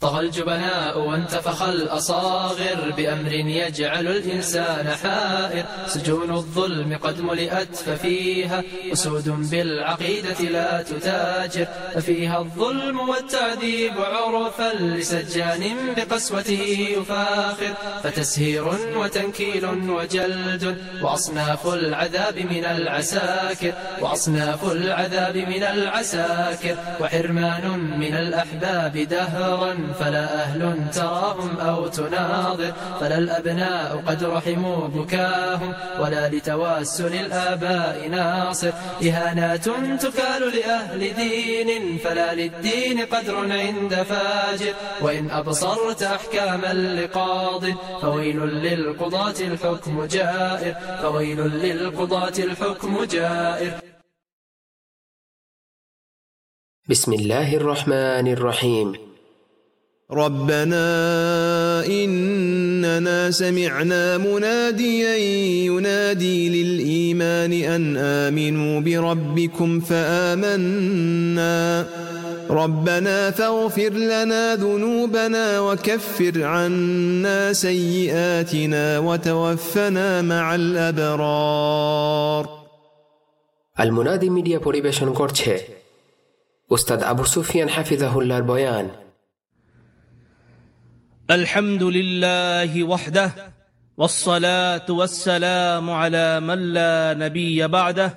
طغى الجبناء وانتفخ الأصاغر بأمر يجعل الإنسان حائر. سجون الظلم قد ملئت ففيها أسود بالعقيدة لا تتاجر. ففيها الظلم والتعذيب عرفا لسجان بقسوته يفاخر. فتسهير وتنكيل وجلد وأصناف العذاب من العساكر. وأصناف العذاب من العساكر. وحرمان من الأحباب دهرا فلا أهل تراهم أو تناظر فلا الأبناء قد رحموا بكاهم ولا لتواسل الآباء ناصر. إهانات تكال لأهل دين فلا للدين قدر عند فاجر. وإن أبصرت أحكاما لقاض فويل للقضاة الحكم جائر. فويل للقضاة الحكم جائر. بسم الله الرحمن الرحيم. ربنا إننا سمعنا مناديا ينادي للإيمان أن آمنوا بربكم فآمنا ربنا فاغفر لنا ذنوبنا وكفر عنا سيئاتنا وتوفنا مع الأبرار المنادي media পরিবেশন করছে উস্তাদ আবু সুফিয়ান হাফিজাহুল্লাহর বয়ান الحمد لله وحده والصلاة والسلام على من لا نبي بعده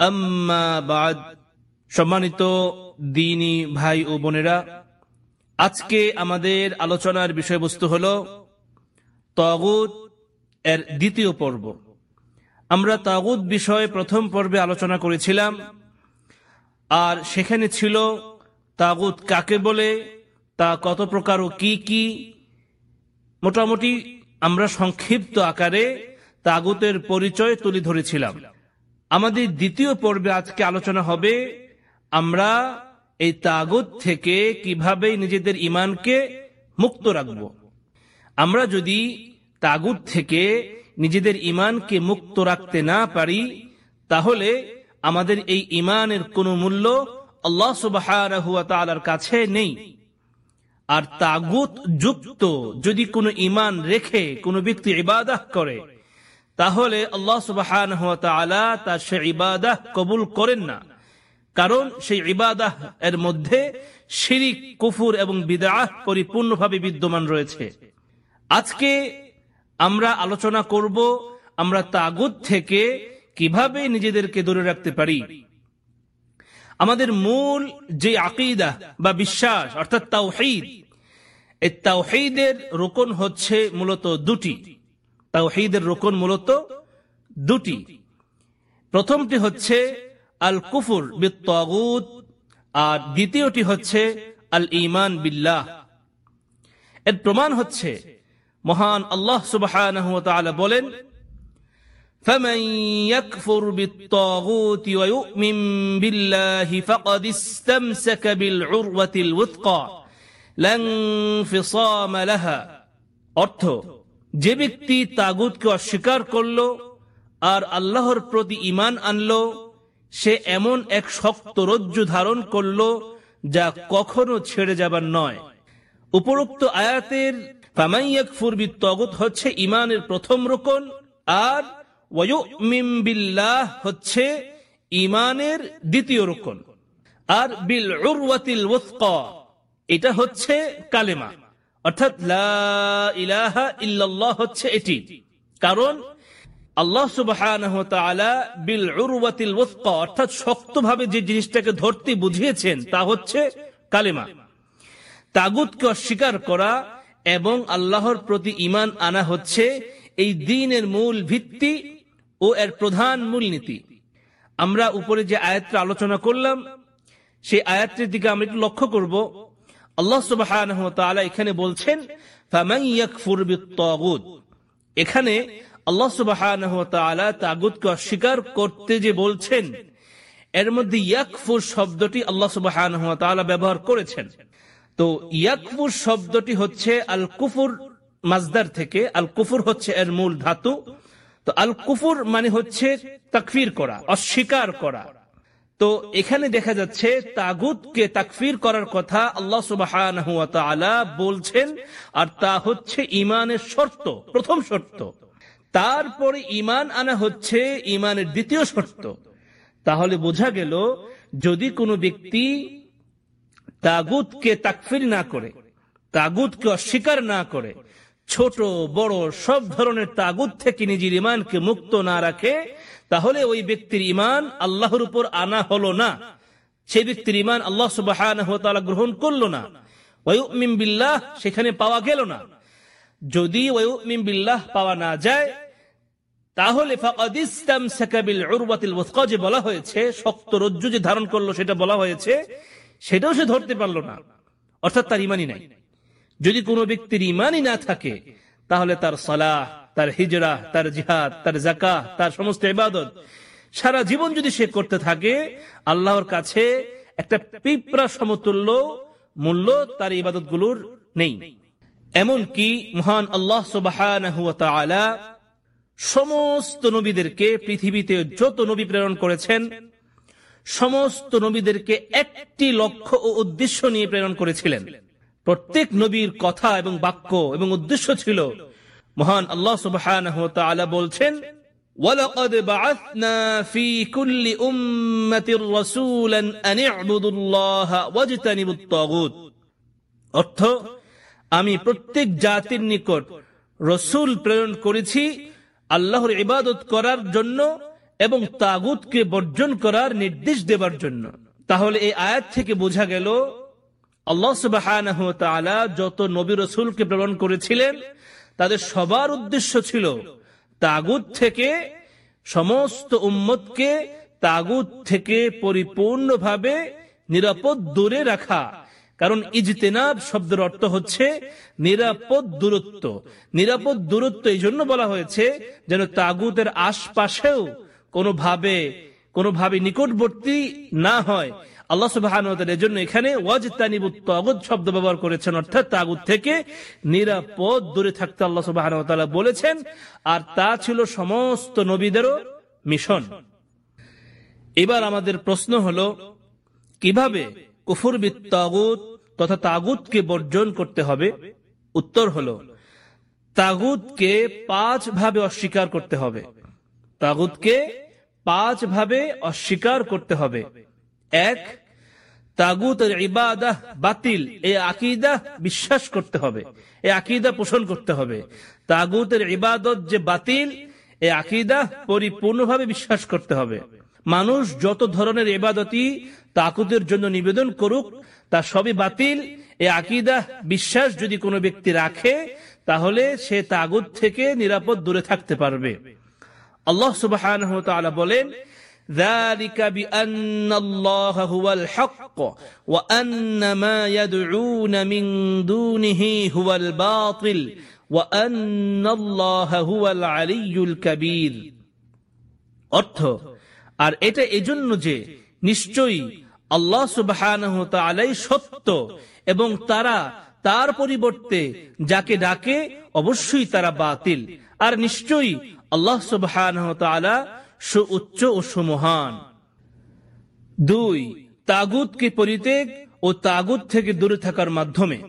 أما بعد সম্মানিত দিনী ভাই ও বোনেরা আজকে আমাদের আলোচনার বিষয়বস্তু হল তগুদ এর দ্বিতীয় পর্ব আমরা তাগুদ বিষয়ে প্রথম পর্বে আলোচনা করেছিলাম আর সেখানে ছিল তাগুদ কাকে বলে তা কত প্রকার ও কি কি মোটামুটি আমরা সংক্ষিপ্ত আকারে তাগুতের পরিচয় তুলে ধরেছিলাম। আমাদের দ্বিতীয় পর্বে আজকে আলোচনা হবে আমরা এই তাগুত থেকে কীভাবে নিজেদের ইমানকে মুক্ত রাখব। আমরা যদি তাগুত থেকে নিজেদের ইমানকে মুক্ত রাখতে না পারি, তাহলে আমাদের এই ইমানের কোনো মূল্য আল্লাহ সুবাহ কাছে নেই। আর তাগুত যুক্ত, যদি কোনো ইমান রেখে, কোনো ব্যক্তি ইবাদাহ করে, তাহলে আল্লাহ সুবাহ তার সে ইবাদাহ কবুল করেন না। কারণ সেই ইবাদাহ এর মধ্যে শিরিক, কুফুর এবং বিদাহ পরিপূর্ণভাবে বিদ্যমান রয়েছে। আজকে আমরা আলোচনা করব আমরা তাগুত থেকে কীভাবে নিজেদেরকে দূরে রাখতে পারি। আমাদের মূল যে আকিদা বা বিশ্বাস, অর্থাৎ তাওহিদ, এই তাওহিদের রোকন হচ্ছে মূলত দুটি। তাওহিদের রোকন মূলত দুটি। প্রথমটি হচ্ছে আল কুফুর বিত্তাগুত আর দ্বিতীয়টি হচ্ছে আল ইমান বিল্লাহ। এর প্রমাণ হচ্ছে, মহান আল্লাহ সুবাহ বলেন فمن يكفر بالطاغوت ويؤمن بالله فقد استمسك بالعروة الوثقى لا انفصام لها অর্থ যে ব্যক্তি তাগুতকে অস্বীকার করল আর আল্লাহর প্রতি ইমান আনল সে এমন এক শক্ত রজ্জু ধারণ করল যা কখনো ছেড়ে যাবার নয় উপরোক্ত আয়াতের ফামাইয়াক ফুরবি তগুত হচ্ছে ইমানের প্রথম রোকন আর বিল্লাহ হচ্ছে ইমানের দ্বিতীয় রোকন। আর বিল উরওয়াতিল এটা হচ্ছে কালেমা। অর্থাৎ লা ইলাহা ইল্লাল্লাহ হচ্ছে এটি। কারণ আল্লাহ সুবাহ বিল উরওয়াতিল অর্থাৎ শক্তভাবে যে জিনিসটাকে ধরতে বুঝিয়েছেন, তা হচ্ছে কালেমা। তাগুতকে অস্বীকার করা এবং আল্লাহর প্রতি ইমান আনা হচ্ছে এই দিনের মূল ভিত্তি ও এর প্রধান মূলনীতি। আমরা উপরে যে আয়াতটা আলোচনা করলাম, সেই আয়াতটির দিকে আমরা একটু লক্ষ্য করব। আল্লাহ সুবাহ এখানে বলছেন এখানে আল্লাহ সুবাহ তাগুতকে অস্বীকার করতে যে বলছেন, এর মধ্যে ইয়াকফুর শব্দটি আল্লাহ সুবাহ ব্যবহার করেছেন। তো ইয়াকফুর শব্দটি হচ্ছে আল কুফুর মাজদার থেকে আল কুফুর হচ্ছে এর মূল ধাতু। তো আল কুফুর মানে হচ্ছে তাকফির করা, অস্বীকার করা। তো এখানে দেখা যাচ্ছে তাগুতকে তাকফির করার কথা আল্লাহ সুবাহ বলছেন, আর তা হচ্ছে ইমানের শর্ত, প্রথম শর্ত। তারপরে ইমান আনা হচ্ছে ইমানের দ্বিতীয় শর্ত। তাহলে বোঝা গেল, যদি কোনো ব্যক্তি তাগুতকে তাকফির না করে, তাগুতকে অস্বীকার না করে ছোট, বড়, সব ধরনের তাগুত থেকে নিজের ইমানকে মুক্ত না রাখে, তাহলে ওই ব্যক্তির ইমান আল্লাহর উপর আনা হলো না। সে ব্যক্তির ইমান আল্লাহ সুবাহ গ্রহণ করল না। ওয়ুমিম বিল্লাহ, সেখানে পাওয়া গেল না। যদি ওয়ুমিম বিল্লাহ পাওয়া না যায়, তাহলে যে বলা হয়েছে, শক্ত রজ্জু যে ধারণ করল সেটা বলা হয়েছে, সেটাও সে ধরতে পারল না। অর্থাৎ তার ইমানই নাই। যদি কোনো ব্যক্তির ইমানই না থাকে, তাহলে তার সালাহ, তার হিজরা, তার জিহাদ, তার জাকা তার সমস্ত ইবাদত সারা জীবন যদি সে করতে থাকে, আল্লাহর কাছে একটা পিঁপড়া সমতুল্য মূল্য তার ইবাদতগুলোর নেই। এমনকি মহান আল্লাহ সুবাহ সমস্ত নবীদেরকে, পৃথিবীতে যত নবী প্রেরণ করেছেন, সমস্ত নবীদেরকে একটি লক্ষ্য ও উদ্দেশ্য নিয়ে প্রেরণ করেছিলেন। প্রত্যেক নবীর কথা এবং বাক্য এবং উদ্দেশ্য ছিল মহান আল্লাহ সুবাহ বলছেন ولقد بعثنا في كل أمة رسولا أن اعبدوا الله واجتنبوا الطاغوت অর্থ আমি প্রত্যেক জাতির নিকট রসুল প্রেরণ করেছি আল্লাহর ইবাদত করার জন্য এবং তাগুতকে বর্জন করার নির্দেশ দেবার জন্য তাহলে এই আয়াত থেকে বোঝা গেল আল্লাহ সুবাহ যত নবী রসুলকে প্রেরণ করেছিলেন, তাদের সবার উদ্দেশ্য ছিল তাগুত থেকে সমস্ত উম্মতকে তাগুত থেকে পরিপূর্ণভাবে নিরাপদ দূরে রাখা। কারণ ইজতেনাব শব্দের অর্থ হচ্ছে নিরাপদ দূরত্ব। নিরাপদ দূরত্ব এই জন্য বলা হয়েছে যেন তাগুতের আশপাশেও কোনোভাবে কোনোভাবে নিকটবর্তী না হয়। আল্লাহ সুবাহ জন্য এখানে ওয়াজ তাগুদ শব্দ ব্যবহার করেছেন, অর্থাৎ তাগুদ থেকে নিরাপদ দূরে থাকতে আল্লাহ সুবাহ বলেছেন। আর তা ছিল সমস্ত নবীদেরও মিশন। এবার আমাদের প্রশ্ন হলো, কীভাবে কুফুর তাগুত তথা তাগুতকে বর্জন করতে হবে? উত্তর হলো, তাগুতকে পাঁচ ভাবে অস্বীকার করতে হবে। তাগুতকে পাঁচ ভাবে অস্বীকার করতে হবে। এক, তাগুতের ইবাদাহ বাতিল। এই আকিদা বিশ্বাস করতে হবে। এই আকিদা পোষণ করতে হবে। তাগুতের ইবাদত যে বাতিল এই আকিদা পরিপূর্ণভাবে বিশ্বাস করতে হবে। মানুষ যত ধরনের ইবাদতই তাকুতের জন্য নিবেদন করুক, তা সবই বাতিল। এই আকিদা বিশ্বাস যদি কোনো ব্যক্তি রাখে, তাহলে সে তাগুত থেকে নিরাপদ দূরে থাকতে পারবে। আল্লাহ সুবাহ বলেন ذلك بأن الله هو الحق وأن ما يدعون من دونه هو الباطل وأن الله هو العلي الكبير অর্থ আর এটা এজন্য যে নিশ্চয়ই আল্লাহ সুবাহ সত্য এবং তারা তার পরিবর্তে যাকে ডাকে অবশ্যই তারা বাতিল আর নিশ্চয়ই আল্লাহ সুবাহ সুউচ্চ ও সুমহান। দুই তাগুতকে পরিত্যাগ ও তাগুত থেকে দূরে থাকার মাধ্যমে?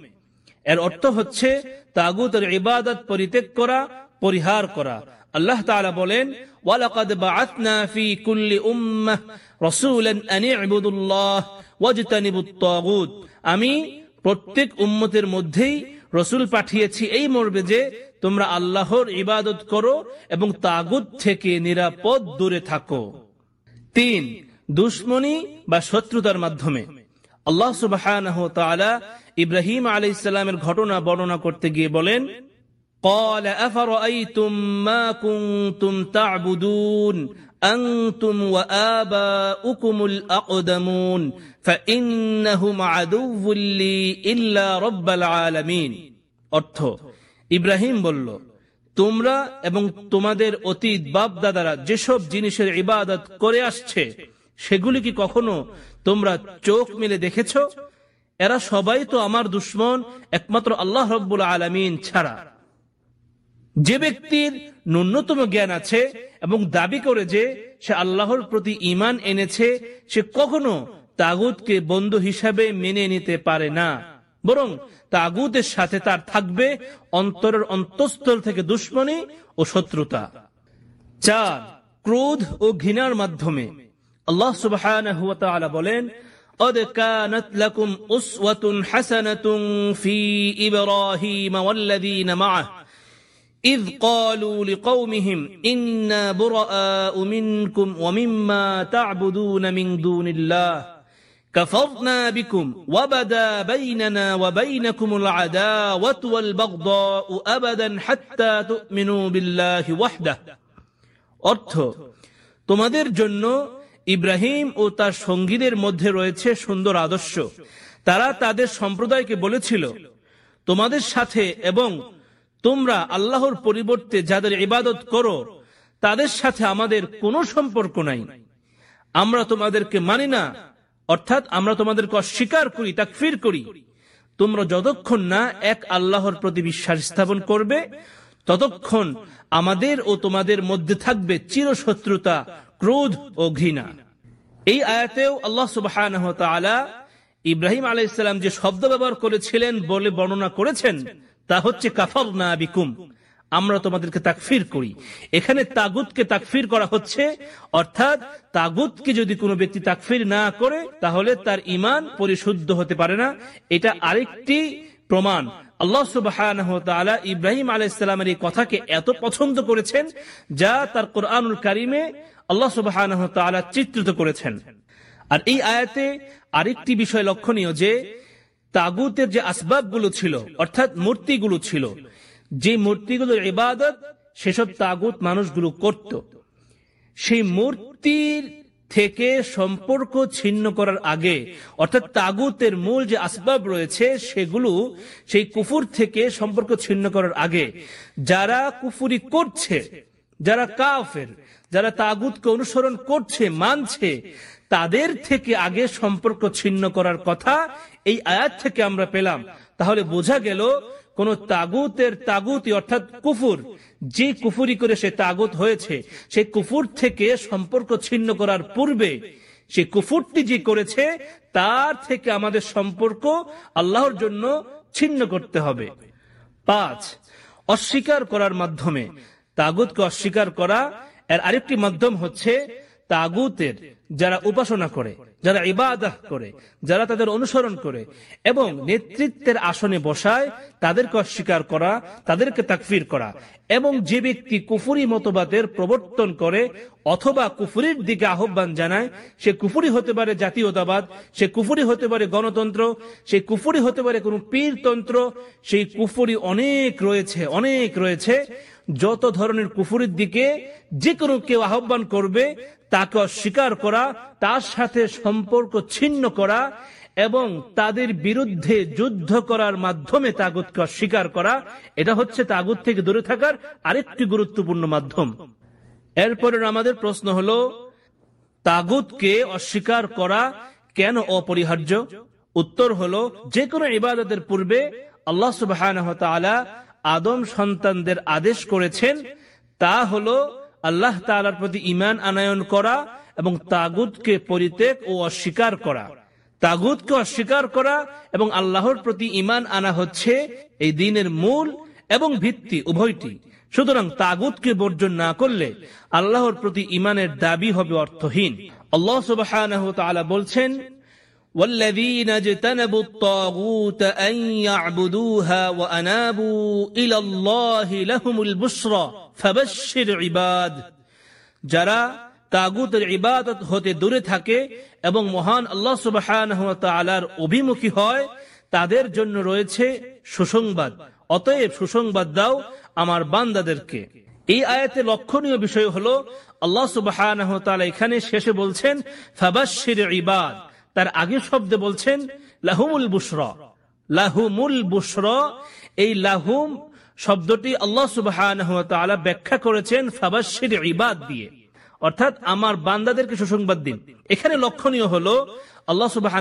এর অর্থ হচ্ছে তাগুতের ইবাদত পরিত্যাগ করা, পরিহার করা। আল্লাহ তাআলা বলেন, ওয়ালাকাদ বাআথনা ফি কুল্লি উম্মাহ রাসূলান আন ইবুদুল্লাহ ওয়াজতানিবুত তাগুত। আমি প্রত্যেক উম্মতের মধ্যেই রসুল পাঠিয়েছি এই মর্বে যে তোমরা আল্লাহর ইবাদত করো এবং তাগুত থেকে নিরাপদ দূরে থাকো তিন দুশ্মনী বা শত্রুতার মাধ্যমে আল্লাহ সুবাহ ইব্রাহিম আলি ইসলামের ঘটনা বর্ণনা করতে গিয়ে বলেন قال أفرأيتم ما كنتم تعبدون أنتم وآباؤكم الأقدمون فإنهم عدو لي إلا رب العالمين অর্থ ইব্রাহিম বলল তোমরা এবং তোমাদের অতীত বাপ দাদারা যেসব জিনিসের ইবাদত করে আসছে সেগুলি কি কখনো তোমরা চোখ মেলে দেখেছ এরা সবাই তো আমার দুশ্মন একমাত্র আল্লাহ রব্বুল আলমিন ছাড়া যে ব্যক্তির ন্যূনতম জ্ঞান আছে এবং দাবি করে যে সে আল্লাহর প্রতি ইমান এনেছে সে কখনো তাগুতকে বন্ধু হিসাবে মেনে নিতে পারে না বরং তাগুতের সাথে তার থাকবে অন্তরের অন্তঃস্থল থেকে দুশ্মনী ও শত্রুতা চার ক্রোধ ও ঘৃণার মাধ্যমে আল্লাহ সুবহানাহু ওয়া তাআলা বলেন قد كانت لكم أسوة حسنة في إبراهيم والذين معه إذ قالوا لقومهم إنا براء منكم ومما تعبدون من دون الله كفرنا بكم وبدا بيننا وبينكم العداوة والبغضاء أبدا حتى تؤمنوا بالله وحده অর্থ তোমাদের জন্য ইব্রাহিম ও তার সঙ্গীদের মধ্যে রয়েছে সুন্দর আদর্শ তারা তাদের সম্প্রদায়কে বলেছিল তোমাদের সাথে এবং তোমরা আল্লাহর পরিবর্তে যাদের ইবাদত করো, তাদের সাথে আমাদের কোনো সম্পর্ক নাই। আমরা তোমাদেরকে মানি না, অর্থাৎ আমরা তোমাদেরকে অস্বীকার করি, তাকফির করি। তোমরা যতক্ষণ না এক আল্লাহর প্রতি বিশ্বাস স্থাপন করবে, ততক্ষণ আমাদের ও তোমাদের মধ্যে থাকবে চিরশত্রুতা, ক্রোধ ও ঘৃণা। এই আয়াতেও আল্লাহ সুবাহ ইব্রাহিম আলাইসাল্লাম যে শব্দ ব্যবহার করেছিলেন বলে বর্ণনা করেছেন তা হচ্ছে কাফর না বিকুম। আমরা তোমাদেরকে তাকফির করি। এখানে তাগুতকে তাকফির করা হচ্ছে, অর্থাৎ তাগুতকে যদি কোনো ব্যক্তি তাকফির না করে, তাহলে তার ইমান পরিশুদ্ধ হতে পারে না। এটা আরেকটি প্রমাণ। আল্লাহ সুবাহ ইব্রাহিম আলাইসালামের এই কথাকে এত পছন্দ করেছেন, যা তার কোরআনুল কারিমে আল্লাহ সুবাহ চিত্রিত করেছেন। আর এই আয়াতে আরেকটি বিষয় লক্ষণীয় যে তাগুতের যে আসবাবগুলো ছিল, অর্থাৎ মূর্তিগুলো ছিল, যে মূর্তিগুলোর ইবাদত সেসব তাগুত মানুষগুলো করত। সেই মূর্তির থেকে সম্পর্ক ছিন্ন করার আগে, অর্থাৎ তাগুতের মূল যে আসবাব রয়েছে, সেগুলো সেই কুফুর থেকে সম্পর্ক ছিন্ন করার আগে, যারা কুফুরি করছে, যারা কাফের যারা তাগুতকে অনুসরণ করছে, মানছে, তাদের থেকে আগে সম্পর্ক ছিন্ন করার কথা এই আয়াত থেকে আমরা পেলাম। তাহলে বোঝা গেল, কোন তাগুতের তাগুতি অর্থাৎ কুফুর, যে কুফুরি করে সে তাগুত হয়েছে সেই কুফুর থেকে সম্পর্ক ছিন্ন করার পূর্বে সে কুফুরটি যে করেছে, তার থেকে আমাদের সম্পর্ক আল্লাহর জন্য ছিন্ন করতে হবে। পাঁচ, অস্বীকার করার মাধ্যমে, তাগুতকে অস্বীকার করা এর আরেকটি মাধ্যম হচ্ছে তাগুতের, যারা উপাসনা করে, যারা ইবাদাহ করে, যারা তাদের অনুসরণ করে এবং নেতৃত্বের আসনে বসায় তাদেরকে অস্বীকার করা, তাদেরকে তাকফির করা এবং যে ব্যক্তি কুফুরি মতবাদের প্রবর্তন করে অথবা কুফুরির দিকে আহ্বান জানায়, সে কুফুরি হতে পারে জাতীয়তাবাদ, সে কুফুরি হতে পারে গণতন্ত্র, সে কুফুরি হতে পারে কোনো পীরতন্ত্র, সেই কুফুরি অনেক রয়েছে অনেক রয়েছে। যত ধরনের কুফুরির দিকে যে কোনো কেউ আহ্বান করবে, তাকে অস্বীকার করা, তার সাথে সম্পর্ক ছিন্ন করা এবং তাদের বিরুদ্ধে যুদ্ধ করার মাধ্যমে তাগুতকে অস্বীকার করা, এটা হচ্ছে তাগুত থেকে দূরে থাকার আরেকটি গুরুত্বপূর্ণ মাধ্যম। এরপরে আমাদের প্রশ্ন হলো, তাগুতকে অস্বীকার করা কেন অপরিহার্য? উত্তর হলো যে কোনো ইবাদতের পূর্বে আল্লাহ সুবাহ আদম সন্তানদের আদেশ করেছেন, তা হলো আল্লাহ তালার প্রতি ইমান আনায়ন করা এবং তাগুদকে পরিত্যাগ ও অস্বীকার করা। তাগুদকে অস্বীকার করা এবং আল্লাহর প্রতি ইমান আনা হচ্ছে এই দিনের মূল এবং ভিত্তি উভয়টি। সুতরাং তাগুদকে বর্জন না করলে আল্লাহর প্রতি ইমানের দাবি হবে অর্থহীন। আল্লাহ সুবাহ বলছেন والذين اجتنبوا الطاغوت أن يعبدوها وأنابوا إلى الله لهم البشرى فبشر عباد যারা তাগুতের ইবাদত হতে দূরে থাকে এবং মহান আল্লাহ সুবহানাহু ওয়া তাআলার অভিমুখী হয় তাদের জন্য রয়েছে সুসংবাদ অতএব সুসংবাদ দাও আমার বান্দাদেরকে এই আয়াতে লক্ষণীয় বিষয় হলো আল্লাহ সুবহানাহু ওয়া তাআলা এখানে শেষে বলছেন ফাবাশশির ইবাদ তার আগের শব্দে বলছেন, লাহুমুল বুসরা লাহুমুল বুসরা এই লাহুম শব্দটি আল্লাহ সুবাহ ব্যাখ্যা করেছেন ফাবাসির ইবাদ দিয়ে। অর্থাৎ আমার বান্দাদেরকে সুসংবাদ দিন। এখানে লক্ষণীয় হলো, আল্লাহ সুবাহ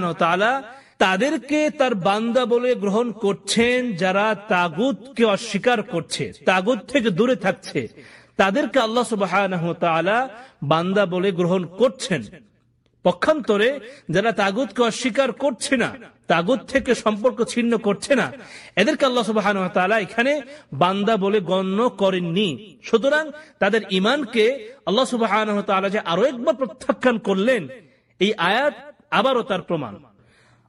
তাদেরকে তার বান্দা বলে গ্রহণ করছেন, যারা তাগুতকে অস্বীকার করছে, তাগুত থেকে দূরে থাকছে। তাদেরকে আল্লাহ সুবাহ বান্দা বলে গ্রহণ করছেন। পক্ষান্তরে যারা তাগুতকে অস্বীকার করছে না, তাগুত থেকে সম্পর্ক ছিন্ন করছে না, এদেরকে আল্লাহ সুবাহ এখানে বান্দা বলে গণ্য করেননি। সুতরাং তাদের ইমানকে আল্লাহ সুবাহ যে আরও একবার প্রত্যাখ্যান করলেন, এই আয়াত আবারও তার প্রমাণ।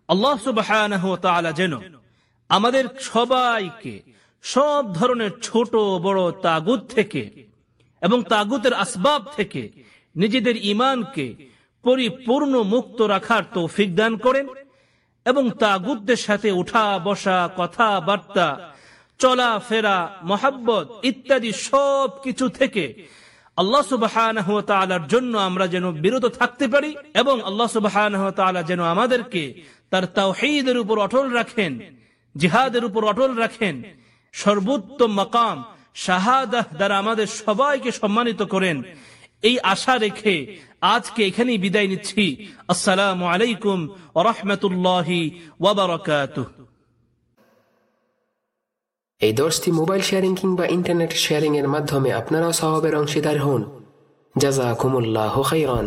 আল্লাহ সুবাহ যেন আমাদের সবাইকে সব ধরনের ছোট, বড় তাগুত থেকে এবং তাগুতের আসবাব থেকে নিজেদের ইমানকে পরিপূর্ণ মুক্ত রাখার তৌফিক দান করেন এবং তাগুতদের সাথে উঠা বসা কথাবার্তা চলা ফেরা মহাব্বত ইত্যাদি সব কিছু থেকে আল্লাহ সুবাহ জন্য আমরা যেন বিরত থাকতে পারি এবং আল্লাহ সুবাহ যেন আমাদেরকে তার তাওহিদের উপর অটল রাখেন, জিহাদের উপর অটল রাখেন, সর্বোত্তম মকাম শাহাদাহ দ্বারা আমাদের সবাইকে সম্মানিত করেন। এই আশা রেখে আজকে এখানেই বিদায় নিচ্ছি। আসসালামু আলাইকুম রহমতুল্লাহি এই দশটি মোবাইল শেয়ারিং কিংবা ইন্টারনেট শেয়ারিং এর মাধ্যমে আপনারাও স্বভাবের অংশীদার হন। জাজা কুমুল্লাহ খাইরান।